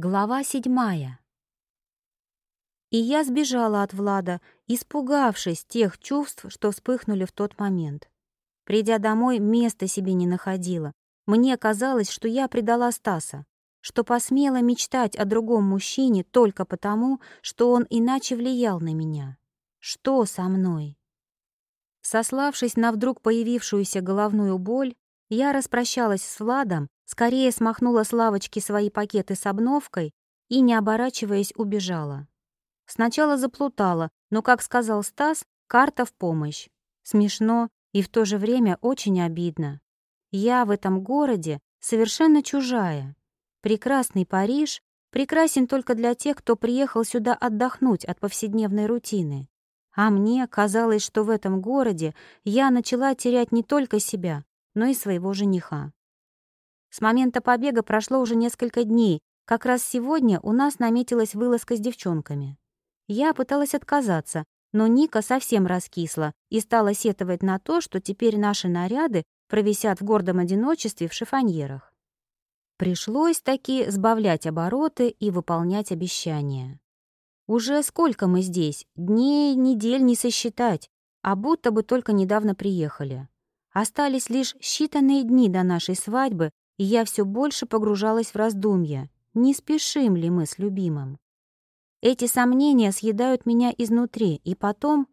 Глава седьмая. И я сбежала от Влада, испугавшись тех чувств, что вспыхнули в тот момент. Придя домой, места себе не находила. Мне казалось, что я предала Стаса, что посмела мечтать о другом мужчине только потому, что он иначе влиял на меня. Что со мной? Сославшись на вдруг появившуюся головную боль, я распрощалась с Владом, скорее смахнула с лавочки свои пакеты с обновкой и, не оборачиваясь, убежала. Сначала заплутала, но, как сказал Стас, карта в помощь. Смешно и в то же время очень обидно. Я в этом городе совершенно чужая. Прекрасный Париж прекрасен только для тех, кто приехал сюда отдохнуть от повседневной рутины. А мне казалось, что в этом городе я начала терять не только себя, но и своего жениха. С момента побега прошло уже несколько дней. Как раз сегодня у нас наметилась вылазка с девчонками. Я пыталась отказаться, но Ника совсем раскисла и стала сетовать на то, что теперь наши наряды провисят в гордом одиночестве в шифоньерах. Пришлось таки сбавлять обороты и выполнять обещания. Уже сколько мы здесь? Дней, недель не сосчитать, а будто бы только недавно приехали. Остались лишь считанные дни до нашей свадьбы, и я все больше погружалась в раздумья, не спешим ли мы с любимым. Эти сомнения съедают меня изнутри, и потом,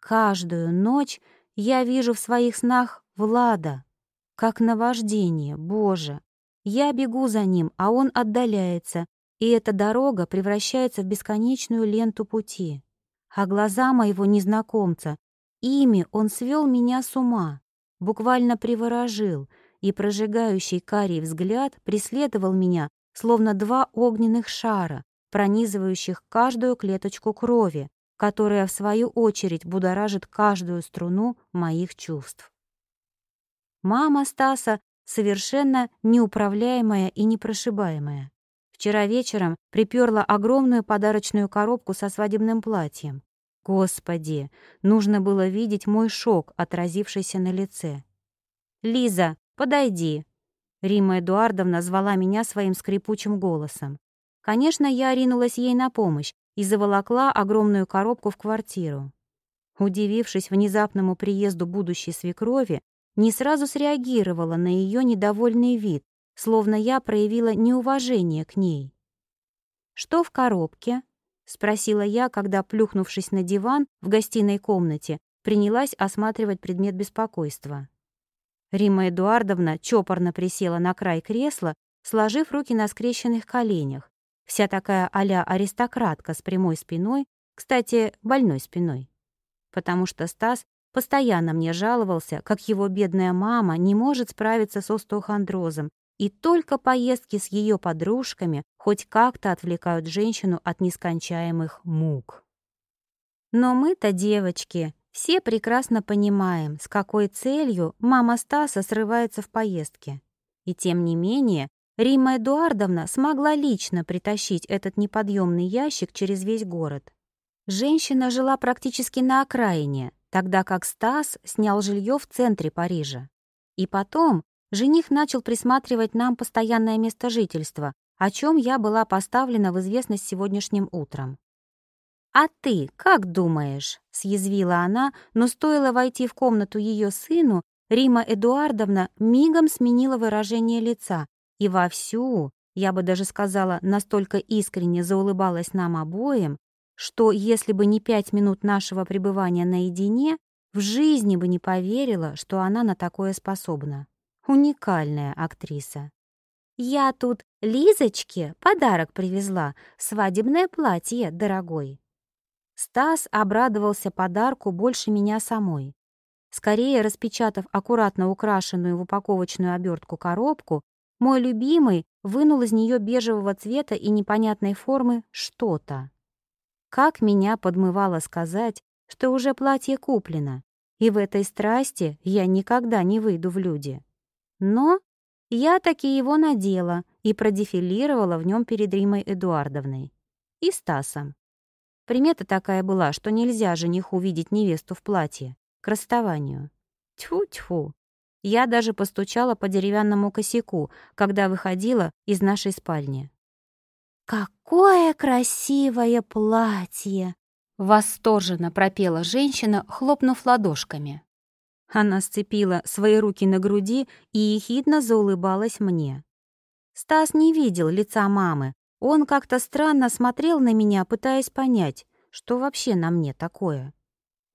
каждую ночь я вижу в своих снах Влада, как наваждение, Боже. Я бегу за ним, а он отдаляется, и эта дорога превращается в бесконечную ленту пути. А глаза моего незнакомца, ими он свел меня с ума буквально приворожил, и прожигающий карий взгляд преследовал меня, словно два огненных шара, пронизывающих каждую клеточку крови, которая, в свою очередь, будоражит каждую струну моих чувств. Мама Стаса совершенно неуправляемая и непрошибаемая. Вчера вечером приперла огромную подарочную коробку со свадебным платьем. Господи, нужно было видеть мой шок, отразившийся на лице. «Лиза, подойди!» Рима Эдуардовна звала меня своим скрипучим голосом. Конечно, я ринулась ей на помощь и заволокла огромную коробку в квартиру. Удивившись внезапному приезду будущей свекрови, не сразу среагировала на ее недовольный вид, словно я проявила неуважение к ней. «Что в коробке?» — спросила я, когда, плюхнувшись на диван в гостиной комнате, принялась осматривать предмет беспокойства. Рима Эдуардовна чопорно присела на край кресла, сложив руки на скрещенных коленях, вся такая а аристократка с прямой спиной, кстати, больной спиной. Потому что Стас постоянно мне жаловался, как его бедная мама не может справиться с остеохондрозом и только поездки с ее подружками хоть как-то отвлекают женщину от нескончаемых мук. Но мы-то, девочки, все прекрасно понимаем, с какой целью мама Стаса срывается в поездке. И тем не менее, Римма Эдуардовна смогла лично притащить этот неподъемный ящик через весь город. Женщина жила практически на окраине, тогда как Стас снял жилье в центре Парижа. И потом жених начал присматривать нам постоянное место жительства, о чем я была поставлена в известность сегодняшним утром. «А ты как думаешь?» — съязвила она, но стоило войти в комнату ее сыну, Рима Эдуардовна мигом сменила выражение лица и вовсю, я бы даже сказала, настолько искренне заулыбалась нам обоим, что если бы не пять минут нашего пребывания наедине, в жизни бы не поверила, что она на такое способна. Уникальная актриса. «Я тут Лизочке подарок привезла, свадебное платье, дорогой». Стас обрадовался подарку больше меня самой. Скорее распечатав аккуратно украшенную в упаковочную обертку коробку, мой любимый вынул из нее бежевого цвета и непонятной формы что-то. Как меня подмывало сказать, что уже платье куплено, и в этой страсти я никогда не выйду в люди. Но я таки его надела и продефилировала в нем перед Римой Эдуардовной и Стасом. Примета такая была, что нельзя жениху видеть невесту в платье, к расставанию. Тьфу-тьфу. Я даже постучала по деревянному косяку, когда выходила из нашей спальни. «Какое красивое платье!» — восторженно пропела женщина, хлопнув ладошками. Она сцепила свои руки на груди и ехидно заулыбалась мне. Стас не видел лица мамы. Он как-то странно смотрел на меня, пытаясь понять, что вообще на мне такое.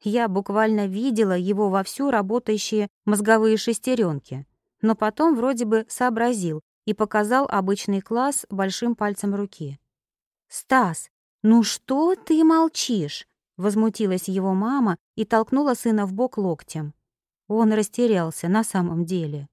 Я буквально видела его вовсю работающие мозговые шестеренки, но потом вроде бы сообразил и показал обычный класс большим пальцем руки. «Стас, ну что ты молчишь?» — возмутилась его мама и толкнула сына в бок локтем. Он растерялся на самом деле.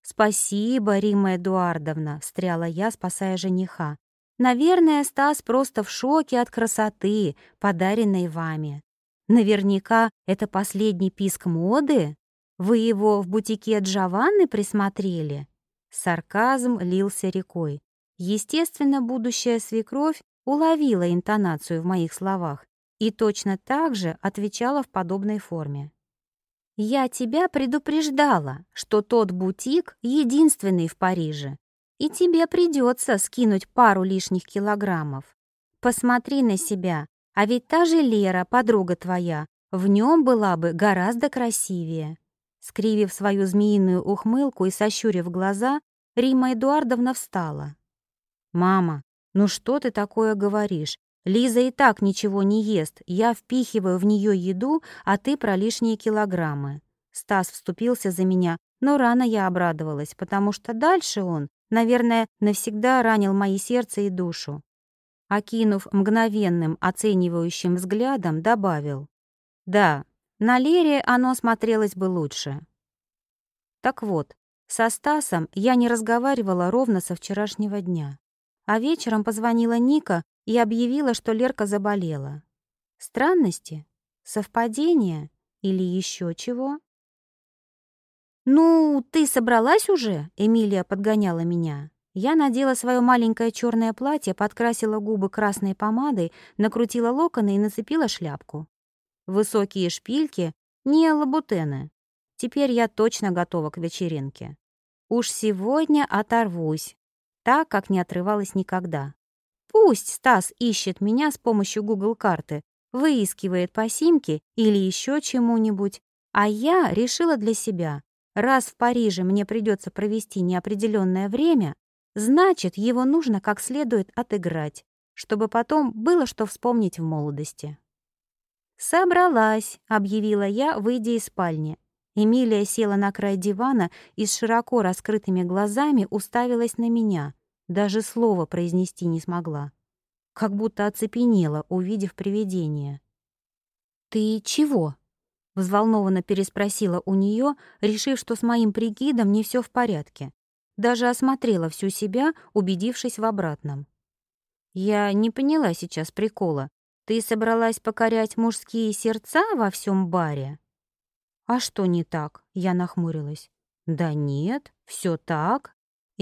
«Спасибо, Рима Эдуардовна», — встряла я, спасая жениха. «Наверное, Стас просто в шоке от красоты, подаренной вами. Наверняка это последний писк моды? Вы его в бутике Джованны присмотрели?» Сарказм лился рекой. Естественно, будущая свекровь уловила интонацию в моих словах и точно так же отвечала в подобной форме. «Я тебя предупреждала, что тот бутик единственный в Париже, и тебе придется скинуть пару лишних килограммов. Посмотри на себя, а ведь та же Лера, подруга твоя, в нем была бы гораздо красивее». Скривив свою змеиную ухмылку и сощурив глаза, Рима Эдуардовна встала. «Мама, ну что ты такое говоришь? Лиза и так ничего не ест, я впихиваю в нее еду, а ты про лишние килограммы». Стас вступился за меня, но рано я обрадовалась, потому что дальше он, наверное, навсегда ранил мои сердце и душу. Окинув мгновенным оценивающим взглядом, добавил. «Да, на Лере оно смотрелось бы лучше». Так вот, со Стасом я не разговаривала ровно со вчерашнего дня. А вечером позвонила Ника и объявила, что Лерка заболела. Странности? Совпадение? Или еще чего? «Ну, ты собралась уже?» — Эмилия подгоняла меня. Я надела свое маленькое черное платье, подкрасила губы красной помадой, накрутила локоны и нацепила шляпку. Высокие шпильки, не лабутены. Теперь я точно готова к вечеринке. Уж сегодня оторвусь, так, как не отрывалась никогда. Пусть Стас ищет меня с помощью Google карты, выискивает по симке или еще чему-нибудь, а я решила для себя, раз в Париже мне придется провести неопределенное время, значит, его нужно как следует отыграть, чтобы потом было что вспомнить в молодости. «Собралась», — объявила я, выйдя из спальни. Эмилия села на край дивана и с широко раскрытыми глазами уставилась на меня, даже слова произнести не смогла. Как будто оцепенела, увидев привидение. «Ты чего?» — взволнованно переспросила у нее, решив, что с моим прикидом не все в порядке. Даже осмотрела всю себя, убедившись в обратном. «Я не поняла сейчас прикола. Ты собралась покорять мужские сердца во всем баре?» «А что не так?» — я нахмурилась. «Да нет, все так».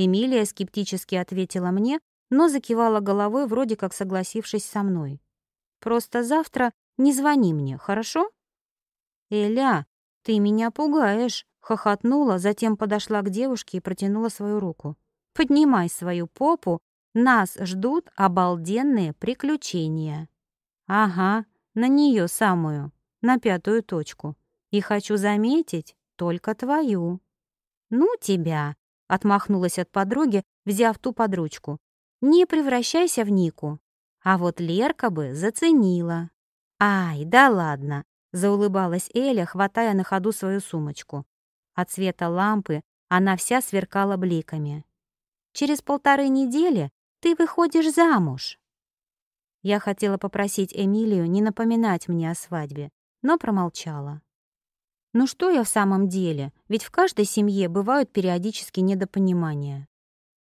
Эмилия скептически ответила мне, но закивала головой, вроде как согласившись со мной. «Просто завтра не звони мне, хорошо?» «Эля, ты меня пугаешь», — хохотнула, затем подошла к девушке и протянула свою руку. «Поднимай свою попу, нас ждут обалденные приключения». «Ага, на нее самую, на пятую точку. И хочу заметить, только твою». «Ну тебя», — отмахнулась от подруги, взяв ту под ручку. «Не превращайся в Нику. А вот Лерка бы заценила». «Ай, да ладно», — заулыбалась Эля, хватая на ходу свою сумочку. От света лампы она вся сверкала бликами. «Через полторы недели ты выходишь замуж». Я хотела попросить Эмилию не напоминать мне о свадьбе, но промолчала. Ну что я в самом деле? Ведь в каждой семье бывают периодически недопонимания.